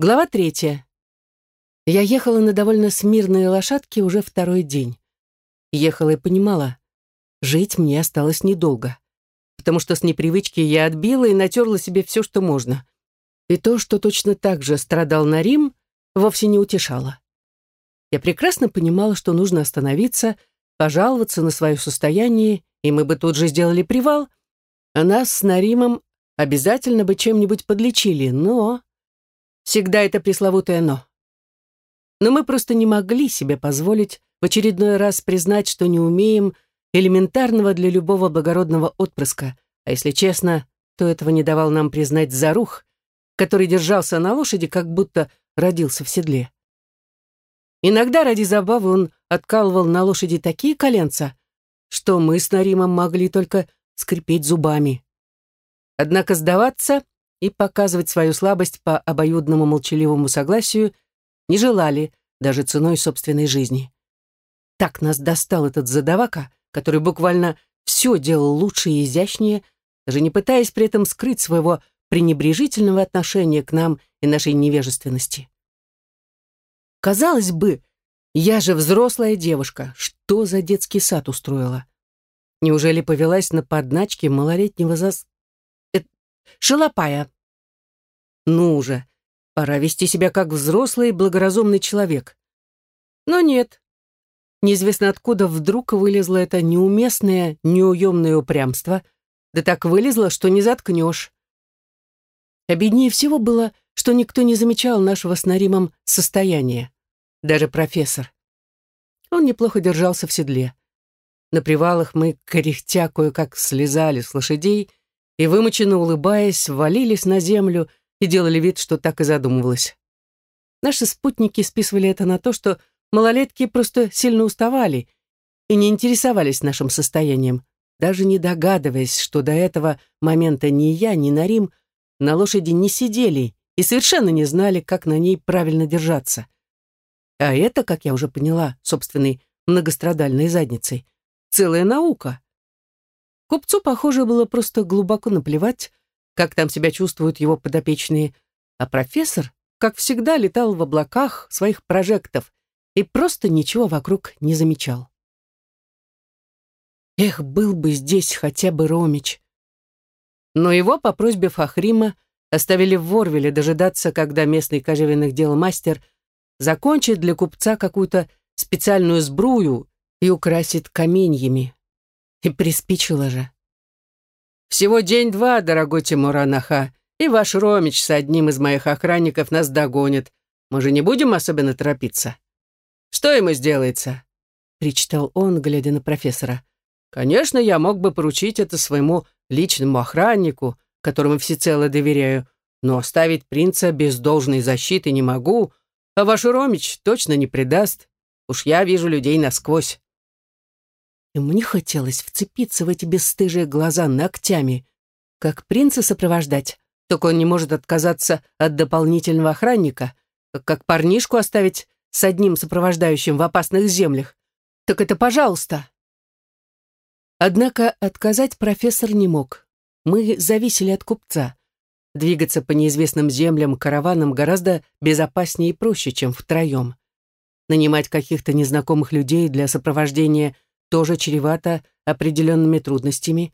Глава третья. Я ехала на довольно смирной лошадке уже второй день. Ехала и понимала, жить мне осталось недолго, потому что с непривычки я отбила и натерла себе все, что можно. И то, что точно так же страдал на Рим, вовсе не утешало. Я прекрасно понимала, что нужно остановиться, пожаловаться на свое состояние, и мы бы тут же сделали привал, а нас с Наримом обязательно бы чем-нибудь подлечили, но Всегда это пресловутое «но». Но мы просто не могли себе позволить в очередной раз признать, что не умеем элементарного для любого благородного отпрыска, а если честно, то этого не давал нам признать Зарух, который держался на лошади, как будто родился в седле. Иногда ради забавы он откалывал на лошади такие коленца, что мы с Наримом могли только скрипеть зубами. Однако сдаваться и показывать свою слабость по обоюдному молчаливому согласию не желали даже ценой собственной жизни. Так нас достал этот задавака, который буквально все делал лучше и изящнее, даже не пытаясь при этом скрыть своего пренебрежительного отношения к нам и нашей невежественности. Казалось бы, я же взрослая девушка, что за детский сад устроила? Неужели повелась на подначки малолетнего зас... Э, шалопая? Ну же, пора вести себя как взрослый и благоразумный человек. Но нет. Неизвестно откуда вдруг вылезло это неуместное, неуемное упрямство, да так вылезло, что не заткнешь. Обиднее всего было, что никто не замечал нашего с Наримом состояния. Даже профессор. Он неплохо держался в седле. На привалах мы, кряхтя кое-как слезали с лошадей и, вымоченно улыбаясь, валились на землю, и делали вид, что так и задумывалось. Наши спутники списывали это на то, что малолетки просто сильно уставали и не интересовались нашим состоянием, даже не догадываясь, что до этого момента ни я, ни Нарим на лошади не сидели и совершенно не знали, как на ней правильно держаться. А это, как я уже поняла, собственной многострадальной задницей, целая наука. Купцу, похоже, было просто глубоко наплевать, как там себя чувствуют его подопечные, а профессор, как всегда, летал в облаках своих прожектов и просто ничего вокруг не замечал. Эх, был бы здесь хотя бы Ромич. Но его по просьбе Фахрима оставили в Ворвеле дожидаться, когда местный кожевенных дел мастер закончит для купца какую-то специальную сбрую и украсит каменьями. И приспичило же. Всего день-два, дорогой Тимур Анаха, и ваш Ромич с одним из моих охранников нас догонит. Мы же не будем особенно торопиться. Что ему сделается?» — причитал он, глядя на профессора. «Конечно, я мог бы поручить это своему личному охраннику, которому всецело доверяю, но оставить принца без должной защиты не могу, а ваш Ромич точно не предаст. Уж я вижу людей насквозь. И мне хотелось вцепиться в эти бесстыжие глаза ногтями. Как принца сопровождать, только он не может отказаться от дополнительного охранника, как парнишку оставить с одним сопровождающим в опасных землях. Так это пожалуйста. Однако отказать профессор не мог. Мы зависели от купца. Двигаться по неизвестным землям караваном гораздо безопаснее и проще, чем втроем. Нанимать каких-то незнакомых людей для сопровождения тоже чревато определенными трудностями.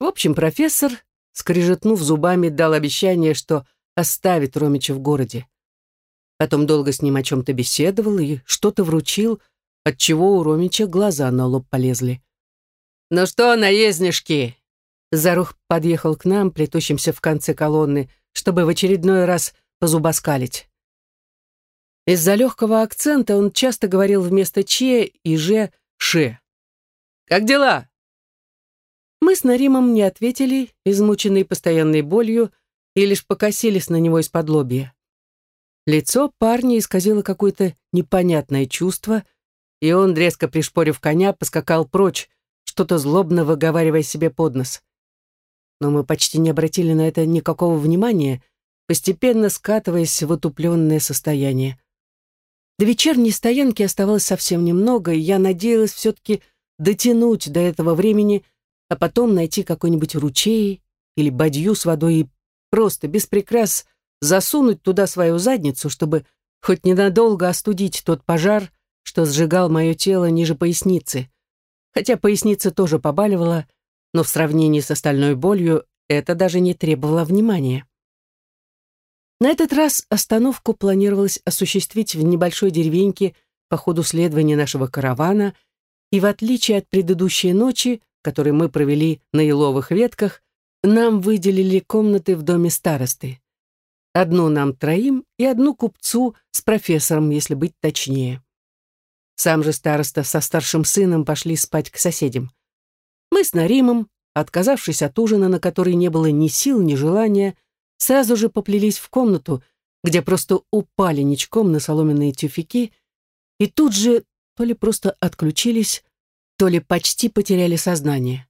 В общем, профессор, скрежетнув зубами, дал обещание, что оставит Ромича в городе. Потом долго с ним о чем-то беседовал и что-то вручил, отчего у Ромича глаза на лоб полезли. «Ну что, наезднишки?» Зарух подъехал к нам, плетущимся в конце колонны, чтобы в очередной раз позубоскалить. Из-за легкого акцента он часто говорил вместо «че» и «же» Ше. Как дела?» Мы с Наримом не ответили, измученные постоянной болью, и лишь покосились на него из-под лобья. Лицо парня исказило какое-то непонятное чувство, и он, резко пришпорив коня, поскакал прочь, что-то злобно выговаривая себе под нос. Но мы почти не обратили на это никакого внимания, постепенно скатываясь в отупленное состояние. До вечерней стоянки оставалось совсем немного, и я надеялась все-таки дотянуть до этого времени, а потом найти какой-нибудь ручей или бадью с водой и просто, без прикрас, засунуть туда свою задницу, чтобы хоть ненадолго остудить тот пожар, что сжигал мое тело ниже поясницы. Хотя поясница тоже побаливала, но в сравнении с остальной болью это даже не требовало внимания. На этот раз остановку планировалось осуществить в небольшой деревеньке по ходу следования нашего каравана, и в отличие от предыдущей ночи, которую мы провели на еловых ветках, нам выделили комнаты в доме старосты. Одну нам троим и одну купцу с профессором, если быть точнее. Сам же староста со старшим сыном пошли спать к соседям. Мы с Наримом, отказавшись от ужина, на который не было ни сил, ни желания, сразу же поплелись в комнату, где просто упали ничком на соломенные тюфяки, и тут же то ли просто отключились, то ли почти потеряли сознание.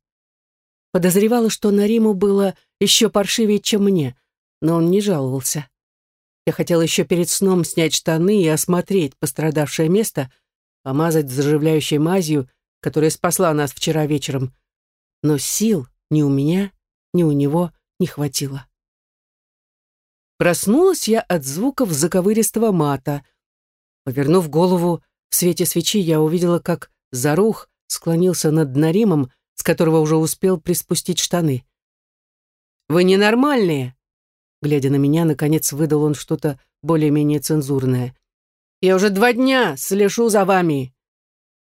Подозревала, что Нариму было еще паршивее, чем мне, но он не жаловался. Я хотела еще перед сном снять штаны и осмотреть пострадавшее место, помазать заживляющей мазью, которая спасла нас вчера вечером. Но сил ни у меня, ни у него не хватило. Проснулась я от звуков заковыристого мата. Повернув голову, в свете свечи я увидела, как Зарух склонился над Наримом, с которого уже успел приспустить штаны. «Вы ненормальные!» Глядя на меня, наконец выдал он что-то более-менее цензурное. «Я уже два дня слежу за вами,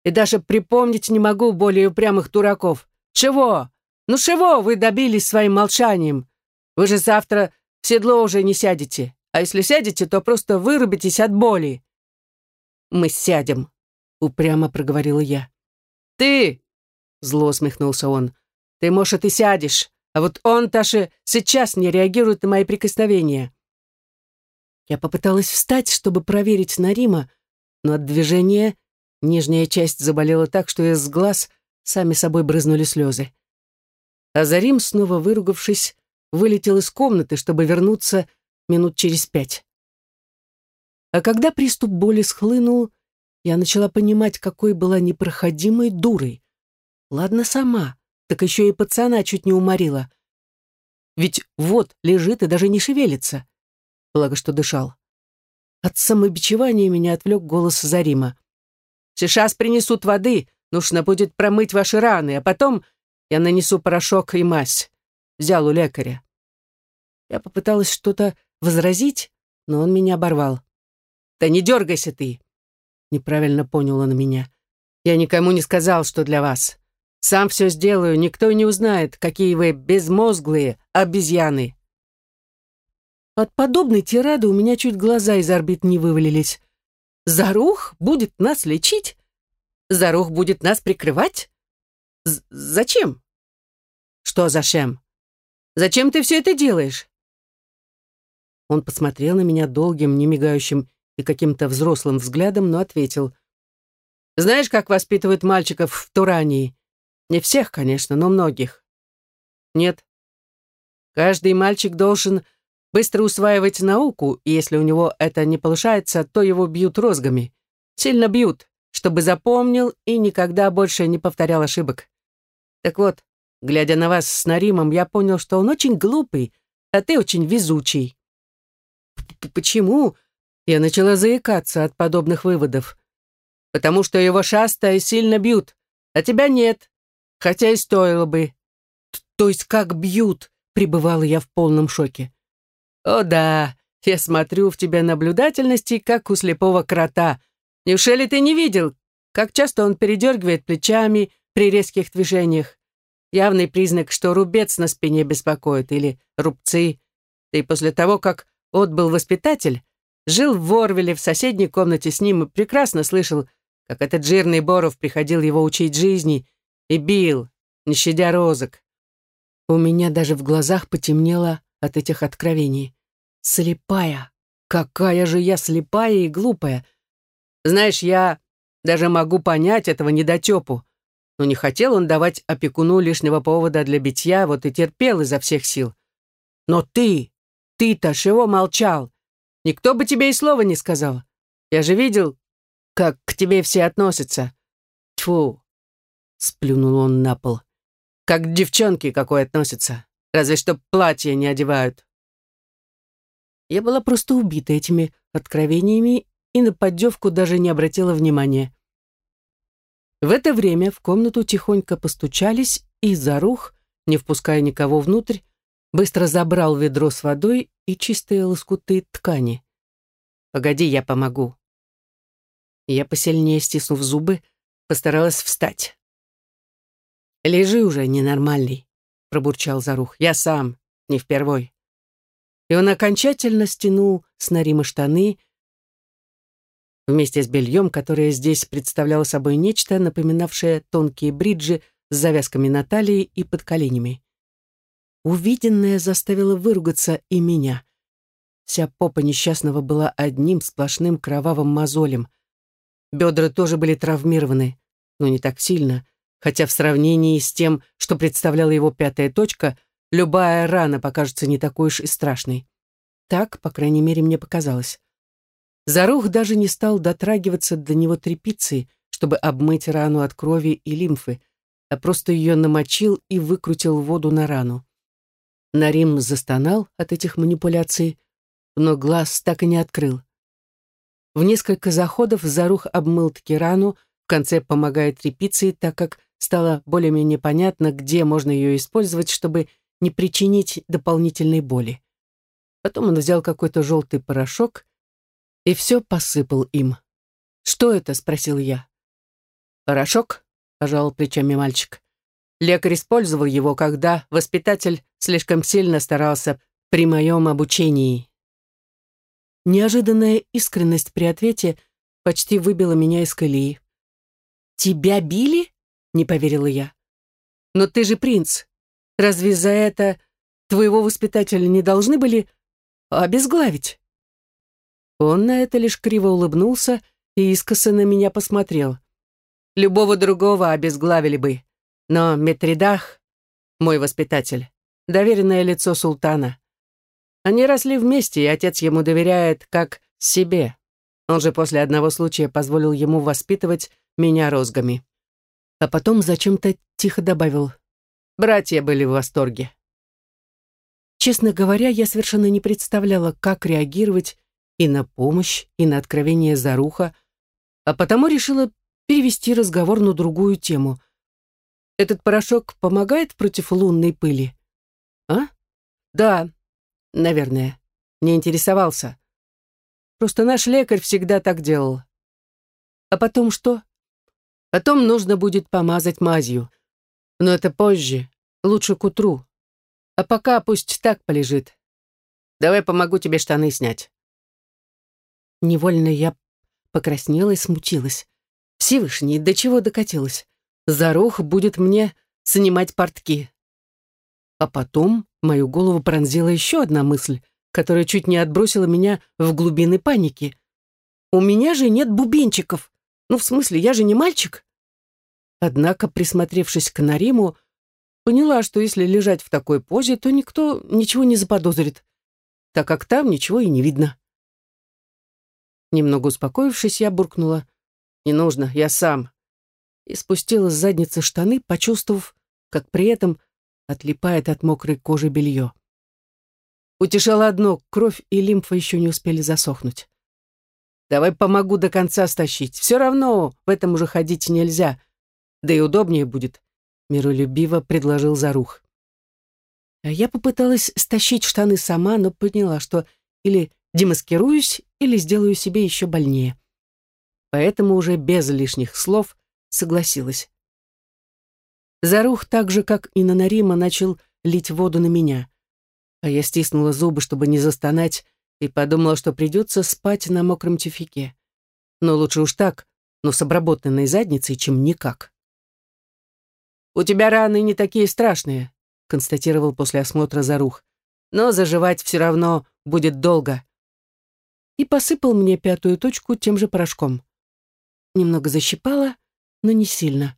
и даже припомнить не могу более упрямых дураков. Чего? Ну чего вы добились своим молчанием? Вы же завтра седло уже не сядете, а если сядете, то просто вырубитесь от боли». «Мы сядем», — упрямо проговорила я. «Ты!» — зло усмехнулся он. «Ты, может, и сядешь, а вот он, Таша, сейчас не реагирует на мои прикосновения». Я попыталась встать, чтобы проверить Нарима, но от движения нижняя часть заболела так, что из глаз сами собой брызнули слезы. А Зарим, снова выругавшись, вылетел из комнаты, чтобы вернуться минут через пять. А когда приступ боли схлынул, я начала понимать, какой была непроходимой дурой. Ладно сама, так еще и пацана чуть не уморила. Ведь вот лежит и даже не шевелится. Благо, что дышал. От самобичевания меня отвлек голос Зарима. «Сейчас принесут воды, нужно будет промыть ваши раны, а потом я нанесу порошок и мазь. Взял у лекаря». Я попыталась что-то возразить, но он меня оборвал. «Да не дергайся ты!» Неправильно понял он меня. «Я никому не сказал, что для вас. Сам все сделаю, никто не узнает, какие вы безмозглые обезьяны». От подобной тирады у меня чуть глаза из орбит не вывалились. «Зарух будет нас лечить? Зарух будет нас прикрывать? З зачем?» «Что зачем? Зачем ты все это делаешь?» Он посмотрел на меня долгим, немигающим и каким-то взрослым взглядом, но ответил. «Знаешь, как воспитывают мальчиков в Турании? Не всех, конечно, но многих». «Нет. Каждый мальчик должен быстро усваивать науку, и если у него это не получается, то его бьют розгами. Сильно бьют, чтобы запомнил и никогда больше не повторял ошибок. Так вот, глядя на вас с Наримом, я понял, что он очень глупый, а ты очень везучий. Почему? Я начала заикаться от подобных выводов. Потому что его шастая сильно бьют, а тебя нет, хотя и стоило бы. То есть как бьют, пребывала я в полном шоке. О да, я смотрю в тебя наблюдательности, как у слепого крота. Неужели ты не видел, как часто он передергивает плечами при резких движениях? Явный признак, что рубец на спине беспокоит или рубцы. Ты после того, как отбыл воспитатель, жил в Ворвеле в соседней комнате с ним и прекрасно слышал, как этот жирный Боров приходил его учить жизни и бил, не щадя розок. У меня даже в глазах потемнело от этих откровений. Слепая! Какая же я слепая и глупая! Знаешь, я даже могу понять этого недотепу, но не хотел он давать опекуну лишнего повода для битья, вот и терпел изо всех сил. Но ты, ты-то чего молчал? Никто бы тебе и слова не сказал. Я же видел, как к тебе все относятся. Тьфу!» Сплюнул он на пол. «Как к девчонке какой относятся. Разве что платье не одевают». Я была просто убита этими откровениями и на поддевку даже не обратила внимания. В это время в комнату тихонько постучались, и Зарух, не впуская никого внутрь, быстро забрал ведро с водой и чистые лоскуты ткани. «Погоди, я помогу». Я, посильнее стиснув зубы, постаралась встать. «Лежи уже, ненормальный», — пробурчал Зарух. «Я сам, не впервой». И он окончательно стянул с Нарима штаны, вместе с бельем, которое здесь представляло собой нечто, напоминавшее тонкие бриджи с завязками на талии и под коленями. Увиденное заставило выругаться и меня. Вся попа несчастного была одним сплошным кровавым мозолем. Бедра тоже были травмированы, но не так сильно, хотя в сравнении с тем, что представляла его пятая точка, любая рана покажется не такой уж и страшной. Так, по крайней мере, мне показалось. Зарух даже не стал дотрагиваться до него тряпицей, чтобы обмыть рану от крови и лимфы, а просто ее намочил и выкрутил воду на рану. Нарим застонал от этих манипуляций, но глаз так и не открыл. В несколько заходов Зарух обмыл таки рану, в конце помогая тряпицей, так как стало более-менее понятно, где можно ее использовать, чтобы не причинить дополнительной боли. Потом он взял какой-то желтый порошок и все посыпал им. «Что это?» — спросил я. «Порошок?» — пожал плечами мальчик. Лекарь использовал его, когда воспитатель слишком сильно старался при моем обучении. Неожиданная искренность при ответе почти выбила меня из колеи. «Тебя били?» — не поверила я. «Но ты же принц. Разве за это твоего воспитателя не должны были обезглавить?» Он на это лишь криво улыбнулся и искоса на меня посмотрел. Любого другого обезглавили бы, но Метридах, мой воспитатель, доверенное лицо султана. Они росли вместе, и отец ему доверяет как себе. Он же после одного случая позволил ему воспитывать меня розгами. А потом зачем-то тихо добавил. Братья были в восторге. Честно говоря, я совершенно не представляла, как реагировать и на помощь, и на откровение Заруха, а потому решила перевести разговор на другую тему. Этот порошок помогает против лунной пыли? А? Да, наверное. Не интересовался. Просто наш лекарь всегда так делал. А потом что? Потом нужно будет помазать мазью. Но это позже, лучше к утру. А пока пусть так полежит. Давай помогу тебе штаны снять. Невольно я покраснела и смутилась. Всевышний, до чего докатилась? Зарух будет мне снимать портки. А потом мою голову пронзила еще одна мысль, которая чуть не отбросила меня в глубины паники. У меня же нет бубенчиков. Ну, в смысле, я же не мальчик. Однако, присмотревшись к Нариму, поняла, что если лежать в такой позе, то никто ничего не заподозрит, так как там ничего и не видно. Немного успокоившись, я буркнула. «Не нужно, я сам». И спустила с задницы штаны, почувствовав, как при этом отлипает от мокрой кожи белье. Утешало одно, кровь и лимфа еще не успели засохнуть. «Давай помогу до конца стащить. Все равно в этом уже ходить нельзя. Да и удобнее будет», — миролюбиво предложил Зарух. А я попыталась стащить штаны сама, но поняла, что или демаскируюсь или сделаю себе еще больнее. Поэтому уже без лишних слов согласилась. Зарух так же, как и на Нарима, начал лить воду на меня. А я стиснула зубы, чтобы не застонать, и подумала, что придется спать на мокром тюфике. Но лучше уж так, но с обработанной задницей, чем никак. «У тебя раны не такие страшные», — констатировал после осмотра Зарух. «Но заживать все равно будет долго и посыпал мне пятую точку тем же порошком. Немного защипало, но не сильно.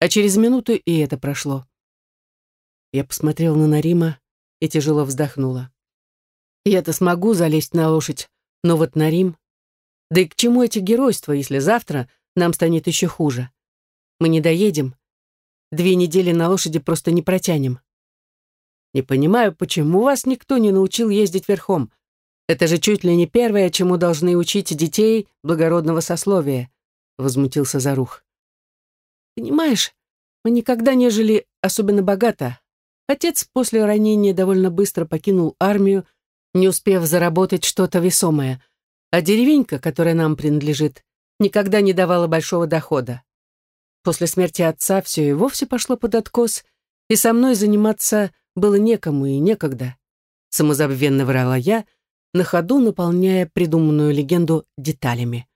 А через минуту и это прошло. Я посмотрел на Нарима и тяжело вздохнула. Я-то смогу залезть на лошадь, но вот Нарим... Да и к чему эти геройства, если завтра нам станет еще хуже? Мы не доедем. Две недели на лошади просто не протянем. Не понимаю, почему вас никто не научил ездить верхом, Это же чуть ли не первое, чему должны учить детей благородного сословия, возмутился Зарух. Понимаешь, мы никогда не жили особенно богато. Отец после ранения довольно быстро покинул армию, не успев заработать что-то весомое, а деревенька, которая нам принадлежит, никогда не давала большого дохода. После смерти отца все и вовсе пошло под откос, и со мной заниматься было некому и некогда. Самозабвенно врала я, на ходу наполняя придуманную легенду деталями.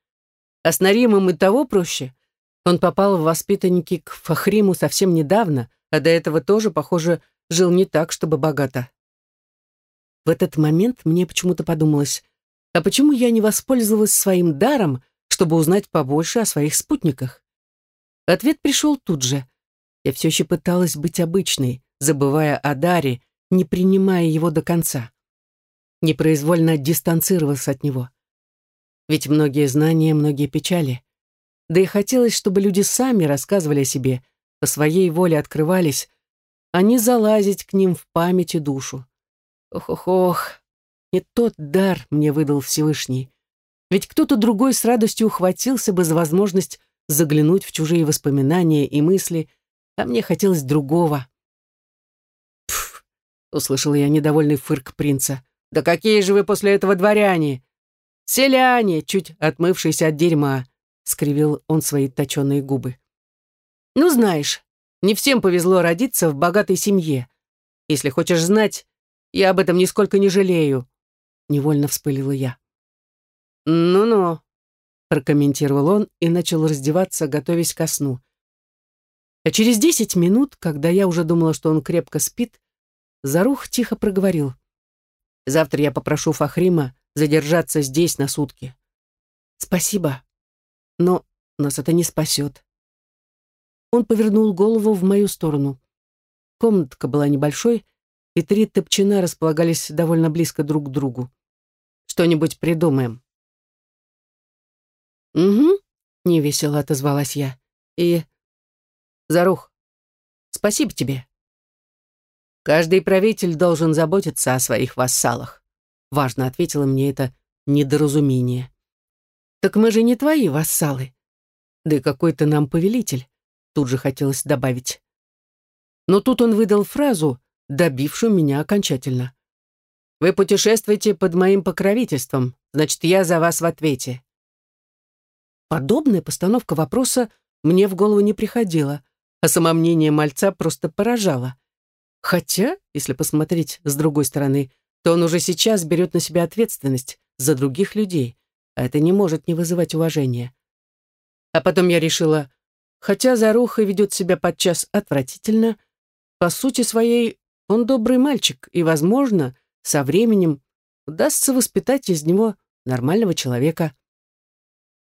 А с Наримом и того проще. Он попал в воспитанники к Фахриму совсем недавно, а до этого тоже, похоже, жил не так, чтобы богато. В этот момент мне почему-то подумалось, а почему я не воспользовалась своим даром, чтобы узнать побольше о своих спутниках? Ответ пришел тут же. Я все еще пыталась быть обычной, забывая о даре, не принимая его до конца. Непроизвольно дистанцировалась от него. Ведь многие знания, многие печали. Да и хотелось, чтобы люди сами рассказывали о себе, по своей воле открывались, а не залазить к ним в память и душу. Ох-ох-ох, не тот дар мне выдал Всевышний. Ведь кто-то другой с радостью ухватился бы за возможность заглянуть в чужие воспоминания и мысли, а мне хотелось другого. «Пф!» — услышал я недовольный фырк принца. «Да какие же вы после этого дворяне! Селяне, чуть отмывшиеся от дерьма!» — скривил он свои точеные губы. «Ну, знаешь, не всем повезло родиться в богатой семье. Если хочешь знать, я об этом нисколько не жалею», — невольно вспылила я. «Ну-ну», — прокомментировал он и начал раздеваться, готовясь ко сну. А через десять минут, когда я уже думала, что он крепко спит, Зарух тихо проговорил. «Завтра я попрошу Фахрима задержаться здесь на сутки». «Спасибо, но нас это не спасет». Он повернул голову в мою сторону. Комнатка была небольшой, и три топчина располагались довольно близко друг к другу. «Что-нибудь придумаем». «Угу», — невесело отозвалась я. «И...» «Зарух, спасибо тебе». «Каждый правитель должен заботиться о своих вассалах», — важно ответила мне это недоразумение. «Так мы же не твои вассалы. Да и какой то нам повелитель», — тут же хотелось добавить. Но тут он выдал фразу, добившую меня окончательно. «Вы путешествуете под моим покровительством, значит, я за вас в ответе». Подобная постановка вопроса мне в голову не приходила, а самомнение мальца просто поражало. Хотя, если посмотреть с другой стороны, то он уже сейчас берет на себя ответственность за других людей, а это не может не вызывать уважения. А потом я решила, хотя Заруха ведет себя подчас отвратительно, по сути своей он добрый мальчик, и, возможно, со временем удастся воспитать из него нормального человека.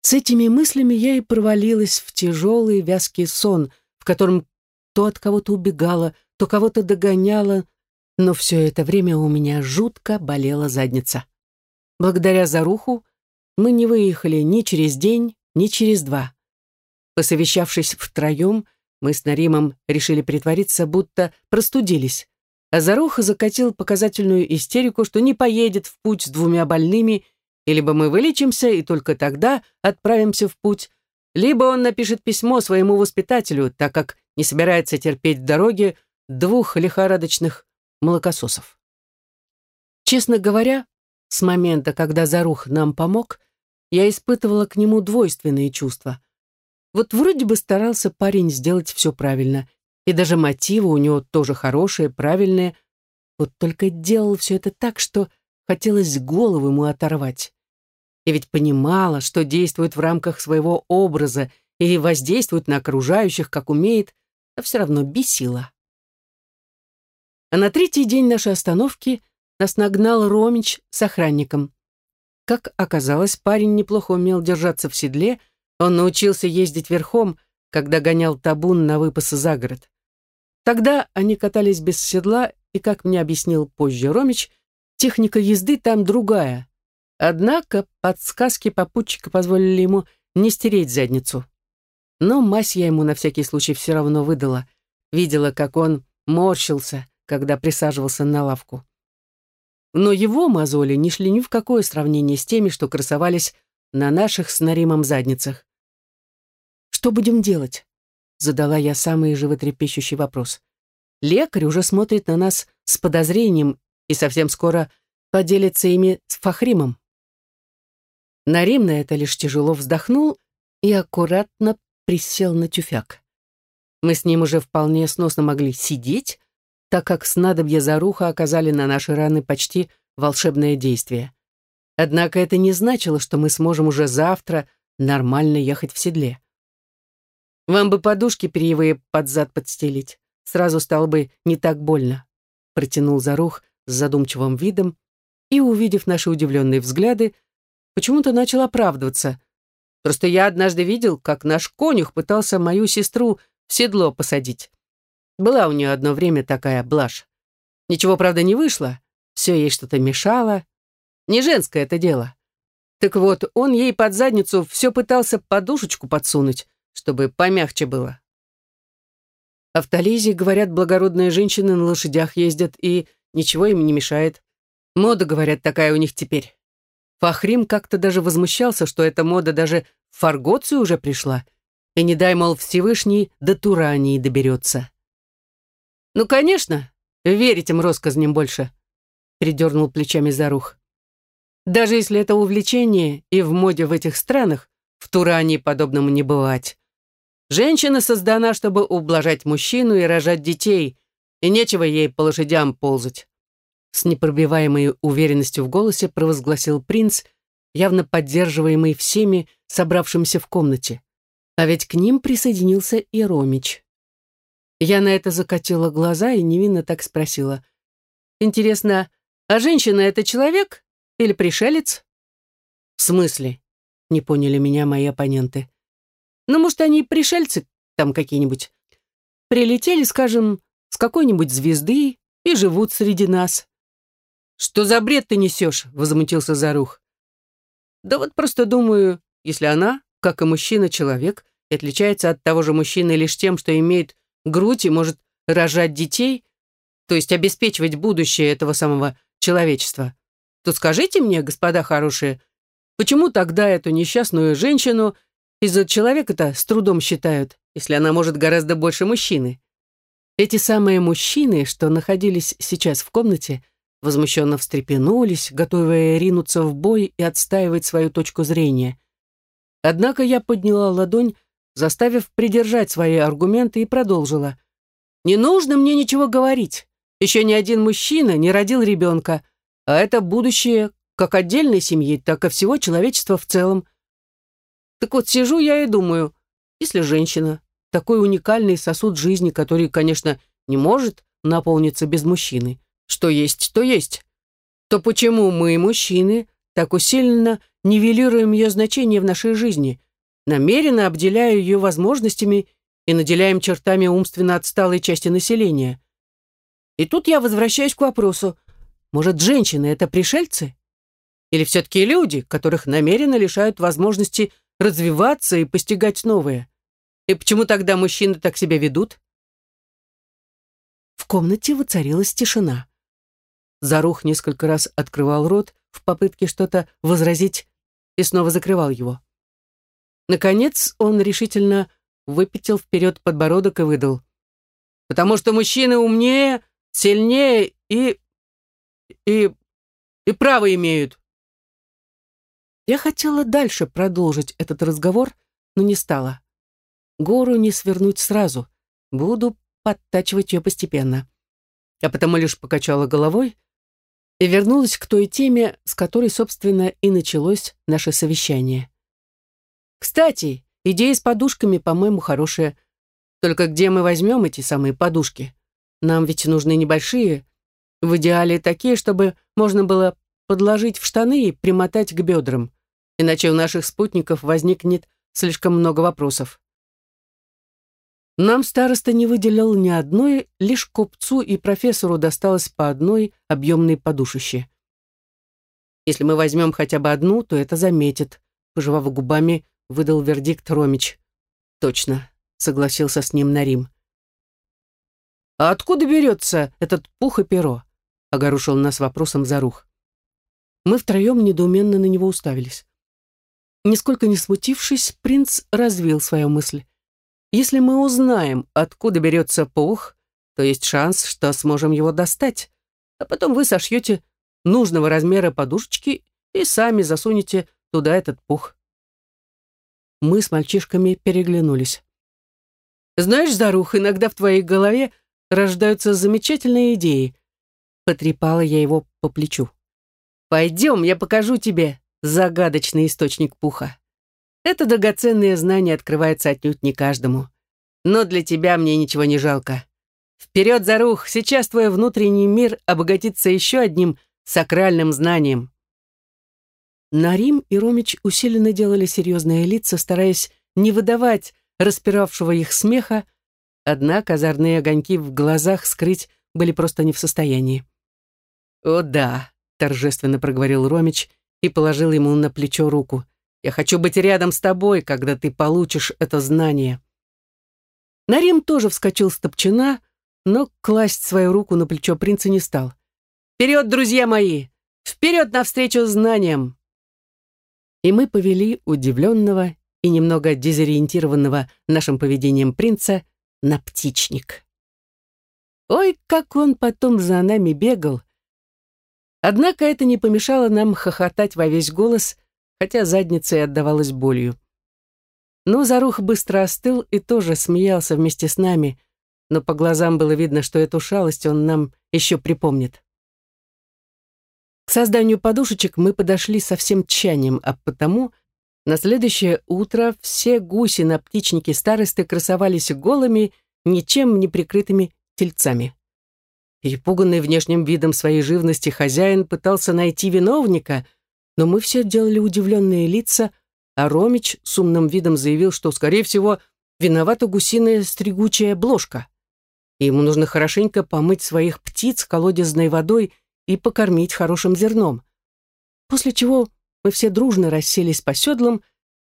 С этими мыслями я и провалилась в тяжелый вязкий сон, в котором то от кого-то убегала, то кого-то догоняла, но все это время у меня жутко болела задница. Благодаря Заруху мы не выехали ни через день, ни через два. Посовещавшись втроем, мы с Наримом решили притвориться, будто простудились. А Заруха закатил показательную истерику, что не поедет в путь с двумя больными и либо мы вылечимся и только тогда отправимся в путь, либо он напишет письмо своему воспитателю, так как не собирается терпеть в дороге двух лихорадочных молокососов. Честно говоря, с момента, когда Зарух нам помог, я испытывала к нему двойственные чувства. Вот вроде бы старался парень сделать все правильно, и даже мотивы у него тоже хорошие, правильные, вот только делал все это так, что хотелось голову ему оторвать. И ведь понимала, что действует в рамках своего образа и воздействует на окружающих, как умеет, а все равно бесила. А на третий день нашей остановки нас нагнал Ромич с охранником. Как оказалось, парень неплохо умел держаться в седле, он научился ездить верхом, когда гонял табун на выпасы за город. Тогда они катались без седла, и, как мне объяснил позже Ромич, техника езды там другая, Однако подсказки попутчика позволили ему не стереть задницу. Но мазь я ему на всякий случай все равно выдала. Видела, как он морщился, когда присаживался на лавку. Но его мозоли не шли ни в какое сравнение с теми, что красовались на наших с Наримом задницах. «Что будем делать?» — задала я самый животрепещущий вопрос. Лекарь уже смотрит на нас с подозрением и совсем скоро поделится ими с Фахримом. Нарим на это лишь тяжело вздохнул и аккуратно присел на тюфяк. Мы с ним уже вполне сносно могли сидеть, так как снадобья Заруха оказали на наши раны почти волшебное действие. Однако это не значило, что мы сможем уже завтра нормально ехать в седле. Вам бы подушки перьевые под зад подстелить, сразу стало бы не так больно, протянул Зарух с задумчивым видом и, увидев наши удивленные взгляды, почему-то начал оправдываться. Просто я однажды видел, как наш конюх пытался мою сестру в седло посадить. Была у нее одно время такая блажь. Ничего, правда, не вышло. Все ей что-то мешало. Не женское это дело. Так вот, он ей под задницу все пытался подушечку подсунуть, чтобы помягче было. А в Тализе, говорят, благородные женщины на лошадях ездят, и ничего им не мешает. Мода, говорят, такая у них теперь. Фахрим как-то даже возмущался, что эта мода даже в Фаргоцию уже пришла, и не дай, мол, Всевышний до Турании доберется. «Ну, конечно, верить им россказням больше», — придернул плечами Зарух. «Даже если это увлечение и в моде в этих странах, в Турании подобному не бывать. Женщина создана, чтобы ублажать мужчину и рожать детей, и нечего ей по лошадям ползать». С непробиваемой уверенностью в голосе провозгласил принц, явно поддерживаемый всеми, собравшимися в комнате. А ведь к ним присоединился и Ромич. Я на это закатила глаза и невинно так спросила. «Интересно, а женщина — это человек или пришелец?» «В смысле?» — не поняли меня мои оппоненты. «Ну, может, они пришельцы там какие-нибудь? Прилетели, скажем, с какой-нибудь звезды и живут среди нас». «Что за бред ты несешь?» — возмутился Зарух. «Да вот просто думаю, если она, как и мужчина, человек, и отличается от того же мужчины лишь тем, что имеет грудь и может рожать детей, то есть обеспечивать будущее этого самого человечества, то скажите мне, господа хорошие, почему тогда эту несчастную женщину из-за человека-то с трудом считают, если она может гораздо больше мужчины? Эти самые мужчины, что находились сейчас в комнате, возмущенно встрепенулись, готовые ринуться в бой и отстаивать свою точку зрения. Однако я подняла ладонь, заставив придержать свои аргументы и продолжила. «Не нужно мне ничего говорить. Еще ни один мужчина не родил ребенка, а это будущее как отдельной семьи, так и всего человечества в целом. Так вот, сижу я и думаю, если женщина, такой уникальный сосуд жизни, который, конечно, не может наполниться без мужчины, что есть, то есть, то почему мы, мужчины, так усиленно нивелируем ее значение в нашей жизни, намеренно обделяя ее возможностями и наделяем чертами умственно отсталой части населения? И тут я возвращаюсь к вопросу, может, женщины — это пришельцы? Или все-таки люди, которых намеренно лишают возможности развиваться и постигать новое? И почему тогда мужчины так себя ведут? В комнате воцарилась тишина. Зарух несколько раз открывал рот в попытке что-то возразить и снова закрывал его. Наконец он решительно выпятил вперед подбородок и выдал. «Потому что мужчины умнее, сильнее и... и... и право имеют». Я хотела дальше продолжить этот разговор, но не стала. Гору не свернуть сразу. Буду подтачивать ее постепенно. Я потому лишь покачала головой и вернулась к той теме, с которой, собственно, и началось наше совещание. Кстати, идея с подушками, по-моему, хорошая. Только где мы возьмем эти самые подушки? Нам ведь нужны небольшие, в идеале такие, чтобы можно было подложить в штаны и примотать к бедрам. Иначе у наших спутников возникнет слишком много вопросов. Нам староста не выделил ни одной, лишь купцу и профессору досталось по одной объемной подушище. Если мы возьмем хотя бы одну, то это заметит, пожевав губами, выдал вердикт Ромич. Точно, согласился с ним Нарим. А откуда берется этот пух и перо? огорушил нас вопросом Зарух. Мы втроем недоуменно на него уставились. Нисколько не смутившись, принц развил свою мысль. Если мы узнаем, откуда берется пух, то есть шанс, что сможем его достать, а потом вы сошьете нужного размера подушечки и сами засунете туда этот пух. Мы с мальчишками переглянулись. «Знаешь, Зарух, иногда в твоей голове рождаются замечательные идеи». Потрепала я его по плечу. «Пойдем, я покажу тебе загадочный источник пуха. Это драгоценное знание открывается отнюдь не каждому. Но для тебя мне ничего не жалко. Вперед, Зарух, сейчас твой внутренний мир обогатится еще одним сакральным знанием». Нарим и Ромич усиленно делали серьезные лица, стараясь не выдавать распиравшего их смеха, однако озорные огоньки в глазах скрыть были просто не в состоянии. «О да», — торжественно проговорил Ромич и положил ему на плечо руку. «Я хочу быть рядом с тобой, когда ты получишь это знание». Нарим тоже вскочил с топчина, но класть свою руку на плечо принца не стал. «Вперед, друзья мои! Вперед навстречу знаниям!» И мы повели удивленного и немного дезориентированного нашим поведением принца на птичник. Ой, как он потом за нами бегал! Однако это не помешало нам хохотать во весь голос, хотя задница и отдавалась болью. Но Зарух быстро остыл и тоже смеялся вместе с нами, но по глазам было видно, что эту шалость он нам еще припомнит. К созданию подушечек мы подошли со всем тщанием, а потому на следующее утро все гуси на птичнике старосты красовались голыми, ничем не прикрытыми тельцами. Перепуганный внешним видом своей живности хозяин пытался найти виновника, но мы все делали удивленные лица, а Ромич с умным видом заявил, что, скорее всего, виновата гусиная стригучая бложка. ему нужно хорошенько помыть своих птиц колодезной водой и покормить хорошим зерном. После чего мы все дружно расселись по седлам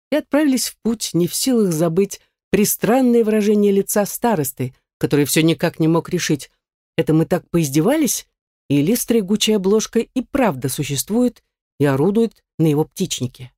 и отправились в путь, не в силах забыть пристранное выражение лица старосты, который все никак не мог решить, это мы так поиздевались, или стригучая обложка и правда существует и орудует на его птичнике.